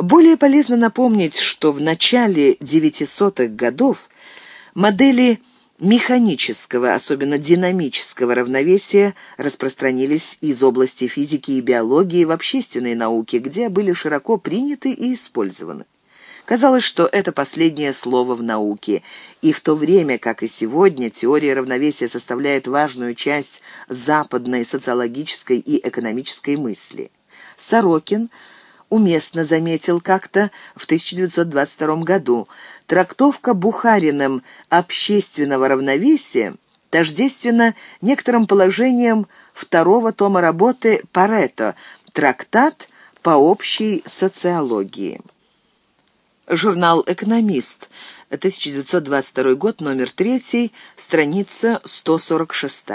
Более полезно напомнить, что в начале 900-х годов модели механического, особенно динамического равновесия распространились из области физики и биологии в общественные науки, где были широко приняты и использованы. Казалось, что это последнее слово в науке, и в то время, как и сегодня, теория равновесия составляет важную часть западной социологической и экономической мысли. Сорокин уместно заметил как-то в 1922 году, трактовка Бухариным общественного равновесия тождественна некоторым положениям второго тома работы Парето «Трактат по общей социологии». Журнал «Экономист», 1922 год, номер 3, страница 146.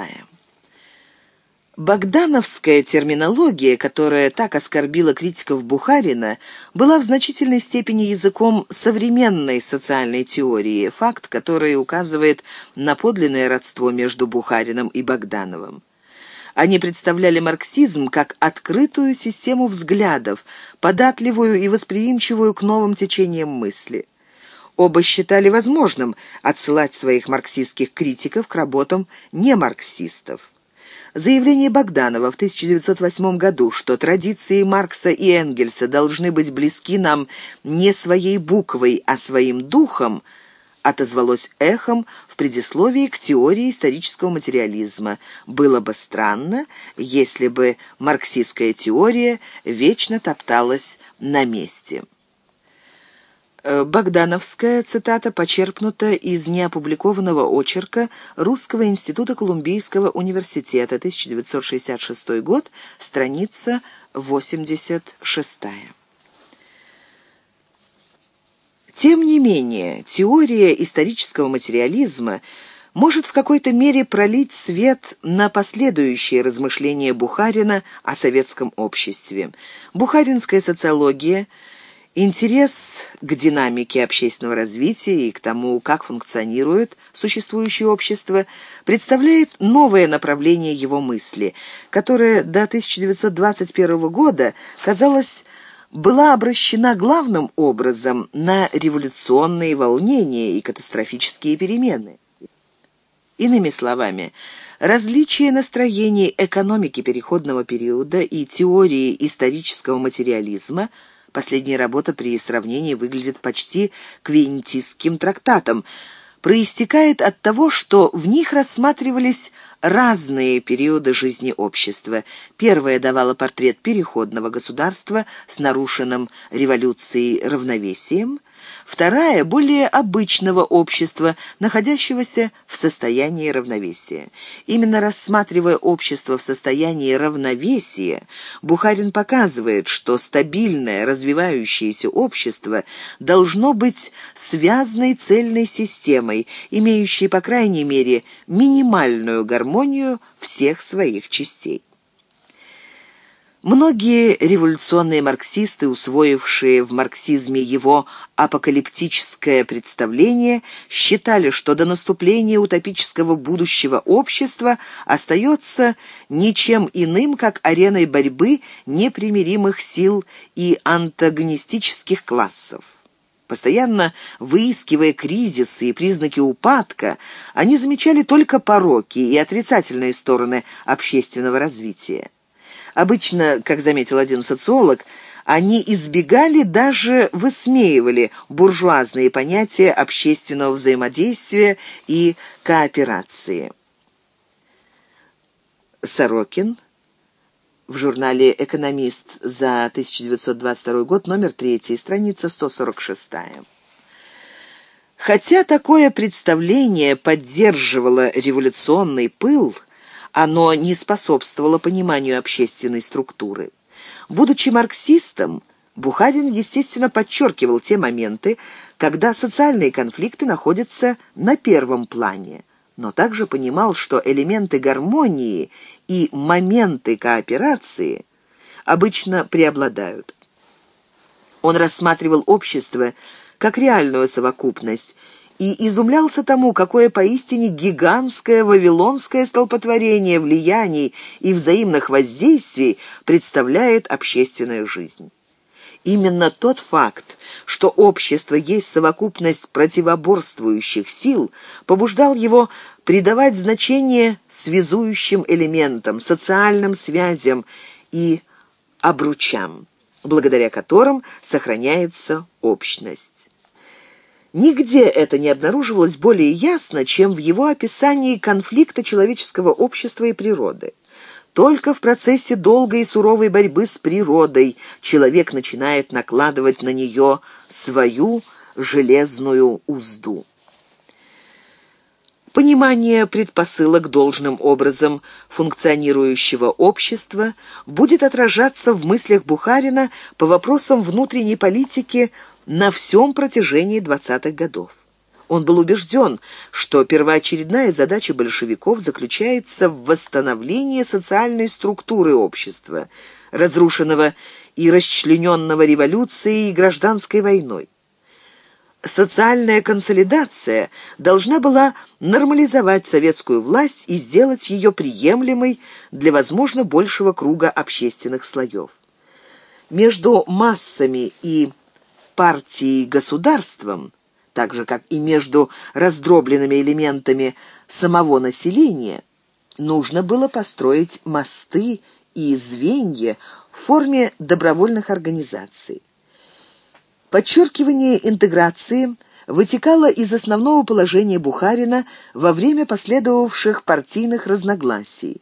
Богдановская терминология, которая так оскорбила критиков Бухарина, была в значительной степени языком современной социальной теории, факт, который указывает на подлинное родство между Бухарином и Богдановым. Они представляли марксизм как открытую систему взглядов, податливую и восприимчивую к новым течениям мысли. Оба считали возможным отсылать своих марксистских критиков к работам немарксистов. Заявление Богданова в 1908 году, что традиции Маркса и Энгельса должны быть близки нам не своей буквой, а своим духом – отозвалось эхом в предисловии к теории исторического материализма. Было бы странно, если бы марксистская теория вечно топталась на месте. Э, Богдановская цитата почерпнута из неопубликованного очерка Русского института Колумбийского университета, 1966 год, страница 86. Тем не менее, теория исторического материализма может в какой-то мере пролить свет на последующие размышления Бухарина о советском обществе. Бухаринская социология – Интерес к динамике общественного развития и к тому, как функционирует существующее общество, представляет новое направление его мысли, которое до 1921 года казалось была обращена главным образом на революционные волнения и катастрофические перемены. Иными словами, различие настроений экономики переходного периода и теории исторического материализма – Последняя работа при сравнении выглядит почти квинтистским трактатом, проистекает от того, что в них рассматривались разные периоды жизни общества. Первая давала портрет переходного государства с нарушенным революцией равновесием, вторая – более обычного общества, находящегося в состоянии равновесия. Именно рассматривая общество в состоянии равновесия, Бухарин показывает, что стабильное, развивающееся общество должно быть связанной цельной системой, имеющей, по крайней мере, минимальную гармонию всех своих частей. Многие революционные марксисты, усвоившие в марксизме его апокалиптическое представление, считали, что до наступления утопического будущего общества остается ничем иным, как ареной борьбы непримиримых сил и антагонистических классов. Постоянно выискивая кризисы и признаки упадка, они замечали только пороки и отрицательные стороны общественного развития. Обычно, как заметил один социолог, они избегали, даже высмеивали буржуазные понятия общественного взаимодействия и кооперации. Сорокин в журнале «Экономист» за 1922 год, номер 3, страница 146. Хотя такое представление поддерживало революционный пыл, оно не способствовало пониманию общественной структуры. Будучи марксистом, Бухарин, естественно, подчеркивал те моменты, когда социальные конфликты находятся на первом плане, но также понимал, что элементы гармонии и моменты кооперации обычно преобладают. Он рассматривал общество как реальную совокупность и изумлялся тому, какое поистине гигантское вавилонское столпотворение влияний и взаимных воздействий представляет общественная жизнь. Именно тот факт, что общество есть совокупность противоборствующих сил, побуждал его придавать значение связующим элементам, социальным связям и обручам, благодаря которым сохраняется общность. Нигде это не обнаруживалось более ясно, чем в его описании конфликта человеческого общества и природы. Только в процессе долгой и суровой борьбы с природой человек начинает накладывать на нее свою железную узду. Понимание предпосылок должным образом функционирующего общества будет отражаться в мыслях Бухарина по вопросам внутренней политики на всем протяжении 20-х годов. Он был убежден, что первоочередная задача большевиков заключается в восстановлении социальной структуры общества, разрушенного и расчлененного революцией и гражданской войной. Социальная консолидация должна была нормализовать советскую власть и сделать ее приемлемой для, возможно, большего круга общественных слоев. Между массами и партией государством – так же, как и между раздробленными элементами самого населения, нужно было построить мосты и звенья в форме добровольных организаций. Подчеркивание интеграции вытекало из основного положения Бухарина во время последовавших партийных разногласий.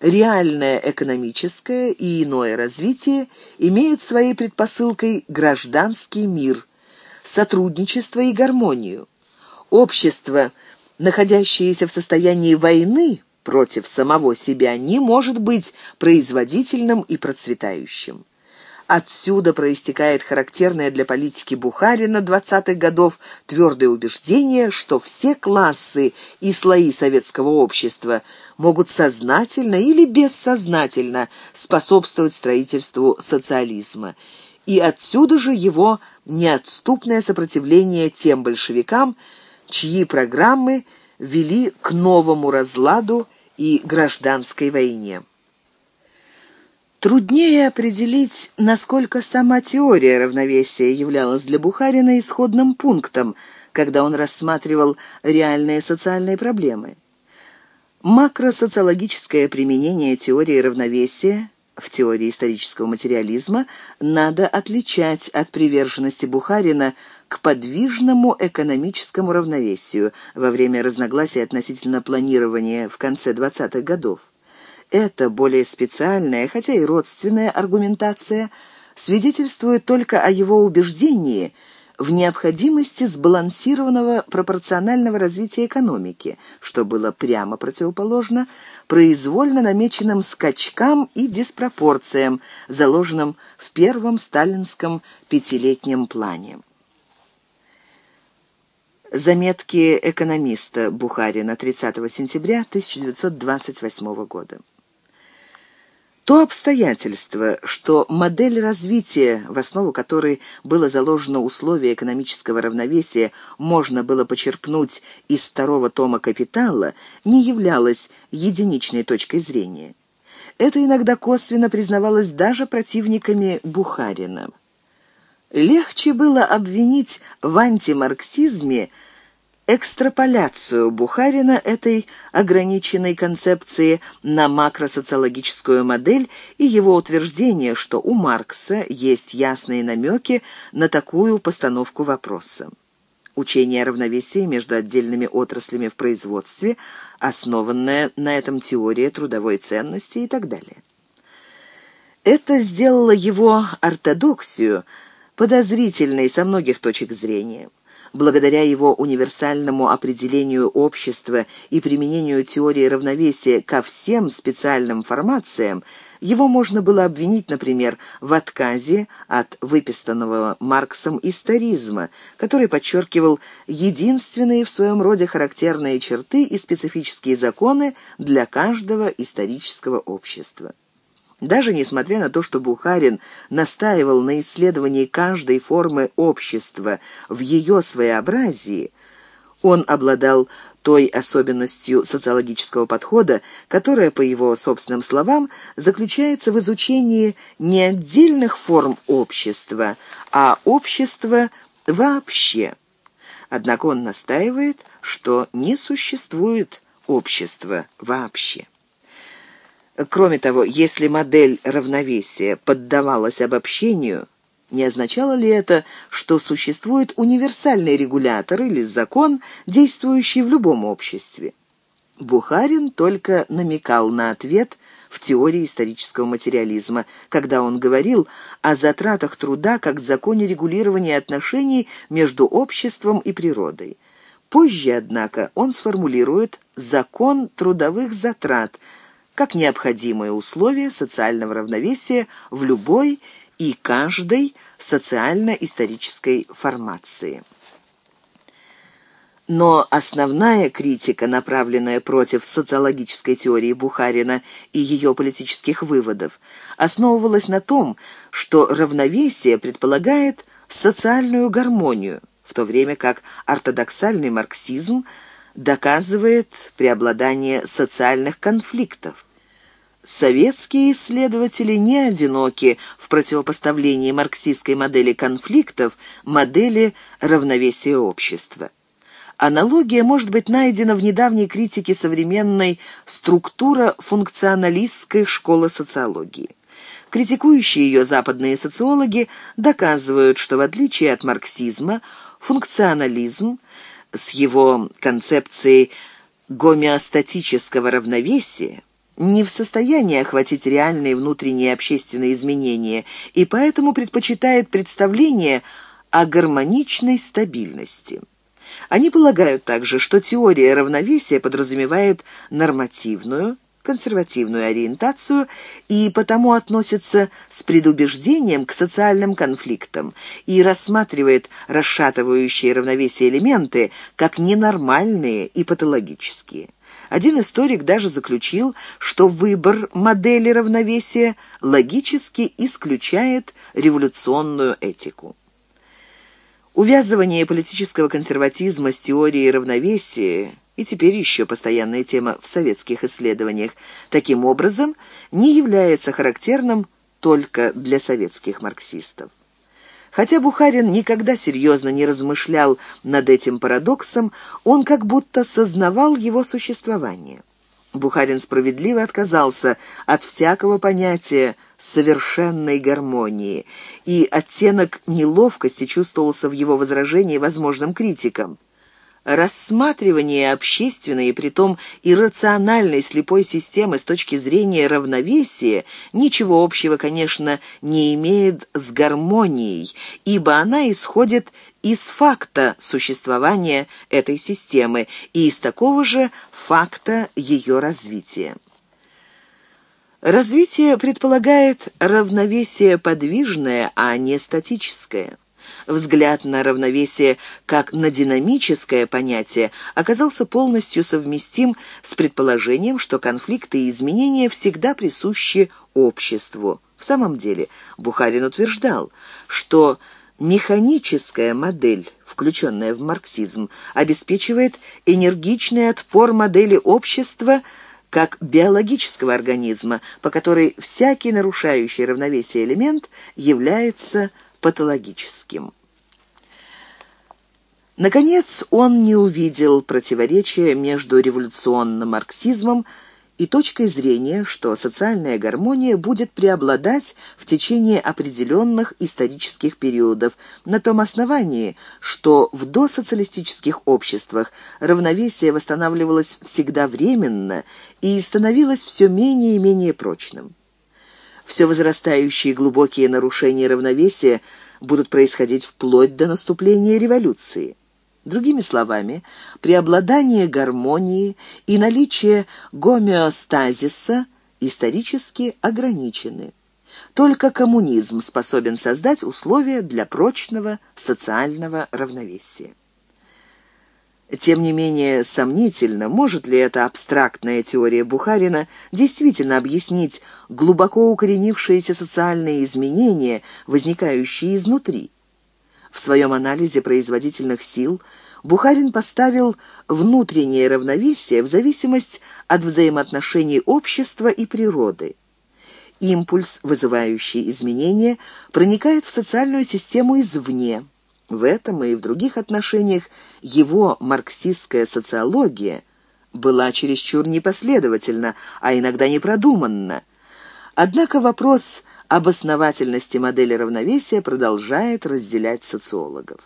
Реальное экономическое и иное развитие имеют своей предпосылкой гражданский мир – сотрудничество и гармонию. Общество, находящееся в состоянии войны против самого себя, не может быть производительным и процветающим. Отсюда проистекает характерное для политики Бухарина 20-х годов твердое убеждение, что все классы и слои советского общества могут сознательно или бессознательно способствовать строительству социализма – и отсюда же его неотступное сопротивление тем большевикам, чьи программы вели к новому разладу и гражданской войне. Труднее определить, насколько сама теория равновесия являлась для Бухарина исходным пунктом, когда он рассматривал реальные социальные проблемы. Макросоциологическое применение теории равновесия в теории исторического материализма надо отличать от приверженности Бухарина к подвижному экономическому равновесию во время разногласий относительно планирования в конце 20-х годов. Эта более специальная, хотя и родственная аргументация свидетельствует только о его убеждении – в необходимости сбалансированного пропорционального развития экономики, что было прямо противоположно произвольно намеченным скачкам и диспропорциям, заложенным в первом сталинском пятилетнем плане. Заметки экономиста Бухарина 30 сентября 1928 года. То обстоятельство, что модель развития, в основу которой было заложено условие экономического равновесия, можно было почерпнуть из второго тома «Капитала», не являлось единичной точкой зрения. Это иногда косвенно признавалось даже противниками Бухарина. Легче было обвинить в антимарксизме – экстраполяцию Бухарина этой ограниченной концепции на макросоциологическую модель и его утверждение, что у Маркса есть ясные намеки на такую постановку вопроса. Учение о равновесии между отдельными отраслями в производстве, основанная на этом теория трудовой ценности и так далее. Это сделало его ортодоксию подозрительной со многих точек зрения благодаря его универсальному определению общества и применению теории равновесия ко всем специальным формациям, его можно было обвинить, например, в отказе от выпистанного Марксом историзма, который подчеркивал единственные в своем роде характерные черты и специфические законы для каждого исторического общества. Даже несмотря на то, что Бухарин настаивал на исследовании каждой формы общества в ее своеобразии, он обладал той особенностью социологического подхода, которая, по его собственным словам, заключается в изучении не отдельных форм общества, а общества вообще. Однако он настаивает, что не существует общества вообще. Кроме того, если модель равновесия поддавалась обобщению, не означало ли это, что существует универсальный регулятор или закон, действующий в любом обществе? Бухарин только намекал на ответ в теории исторического материализма, когда он говорил о затратах труда как законе регулирования отношений между обществом и природой. Позже, однако, он сформулирует закон трудовых затрат как необходимое условие социального равновесия в любой и каждой социально-исторической формации. Но основная критика, направленная против социологической теории Бухарина и ее политических выводов, основывалась на том, что равновесие предполагает социальную гармонию, в то время как ортодоксальный марксизм доказывает преобладание социальных конфликтов. Советские исследователи не одиноки в противопоставлении марксистской модели конфликтов модели равновесия общества. Аналогия может быть найдена в недавней критике современной структура-функционалистской школы социологии. Критикующие ее западные социологи доказывают, что в отличие от марксизма, функционализм с его концепцией гомеостатического равновесия не в состоянии охватить реальные внутренние общественные изменения и поэтому предпочитает представление о гармоничной стабильности. Они полагают также, что теория равновесия подразумевает нормативную, консервативную ориентацию и потому относится с предубеждением к социальным конфликтам и рассматривает расшатывающие равновесие элементы как ненормальные и патологические. Один историк даже заключил, что выбор модели равновесия логически исключает революционную этику. Увязывание политического консерватизма с теорией равновесия и теперь еще постоянная тема в советских исследованиях, таким образом не является характерным только для советских марксистов. Хотя Бухарин никогда серьезно не размышлял над этим парадоксом, он как будто сознавал его существование. Бухарин справедливо отказался от всякого понятия совершенной гармонии, и оттенок неловкости чувствовался в его возражении возможным критикам. Рассматривание общественной и притом иррациональной слепой системы с точки зрения равновесия ничего общего, конечно, не имеет с гармонией, ибо она исходит из факта существования этой системы и из такого же факта ее развития. Развитие предполагает равновесие подвижное, а не статическое взгляд на равновесие как на динамическое понятие оказался полностью совместим с предположением, что конфликты и изменения всегда присущи обществу. В самом деле, Бухарин утверждал, что механическая модель, включенная в марксизм, обеспечивает энергичный отпор модели общества как биологического организма, по которой всякий нарушающий равновесие элемент является патологическим. Наконец, он не увидел противоречия между революционным марксизмом и точкой зрения, что социальная гармония будет преобладать в течение определенных исторических периодов на том основании, что в досоциалистических обществах равновесие восстанавливалось всегда временно и становилось все менее и менее прочным. Все возрастающие глубокие нарушения равновесия будут происходить вплоть до наступления революции. Другими словами, преобладание гармонии и наличие гомеостазиса исторически ограничены. Только коммунизм способен создать условия для прочного социального равновесия. Тем не менее, сомнительно, может ли эта абстрактная теория Бухарина действительно объяснить глубоко укоренившиеся социальные изменения, возникающие изнутри. В своем анализе производительных сил Бухарин поставил внутреннее равновесие в зависимость от взаимоотношений общества и природы. Импульс, вызывающий изменения, проникает в социальную систему извне. В этом и в других отношениях его марксистская социология была чересчур непоследовательна, а иногда непродуманна. Однако вопрос об основательности модели равновесия продолжает разделять социологов.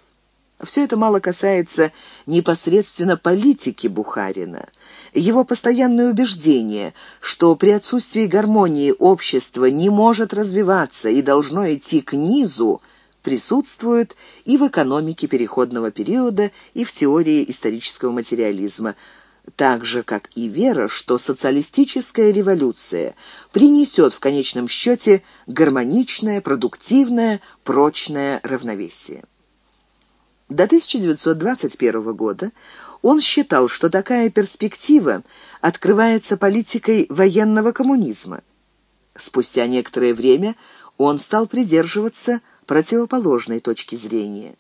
Все это мало касается непосредственно политики Бухарина. Его постоянное убеждение, что при отсутствии гармонии общество не может развиваться и должно идти к низу, присутствует и в экономике переходного периода, и в теории исторического материализма, так же, как и вера, что социалистическая революция принесет в конечном счете гармоничное, продуктивное, прочное равновесие. До 1921 года он считал, что такая перспектива открывается политикой военного коммунизма. Спустя некоторое время он стал придерживаться противоположной точки зрения.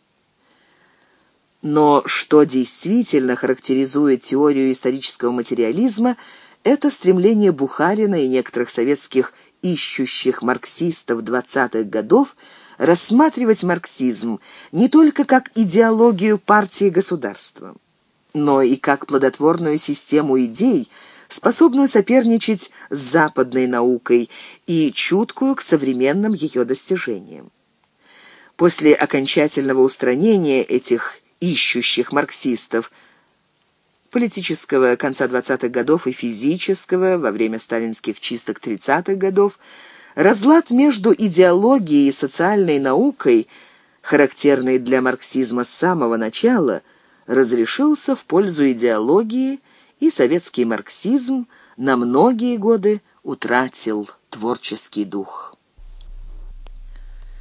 Но что действительно характеризует теорию исторического материализма, это стремление Бухарина и некоторых советских ищущих марксистов 20-х годов рассматривать марксизм не только как идеологию партии государства, но и как плодотворную систему идей, способную соперничать с западной наукой и чуткую к современным ее достижениям. После окончательного устранения этих ищущих марксистов политического конца 20-х годов и физического во время сталинских чисток 30-х годов, разлад между идеологией и социальной наукой, характерный для марксизма с самого начала, разрешился в пользу идеологии, и советский марксизм на многие годы утратил творческий дух.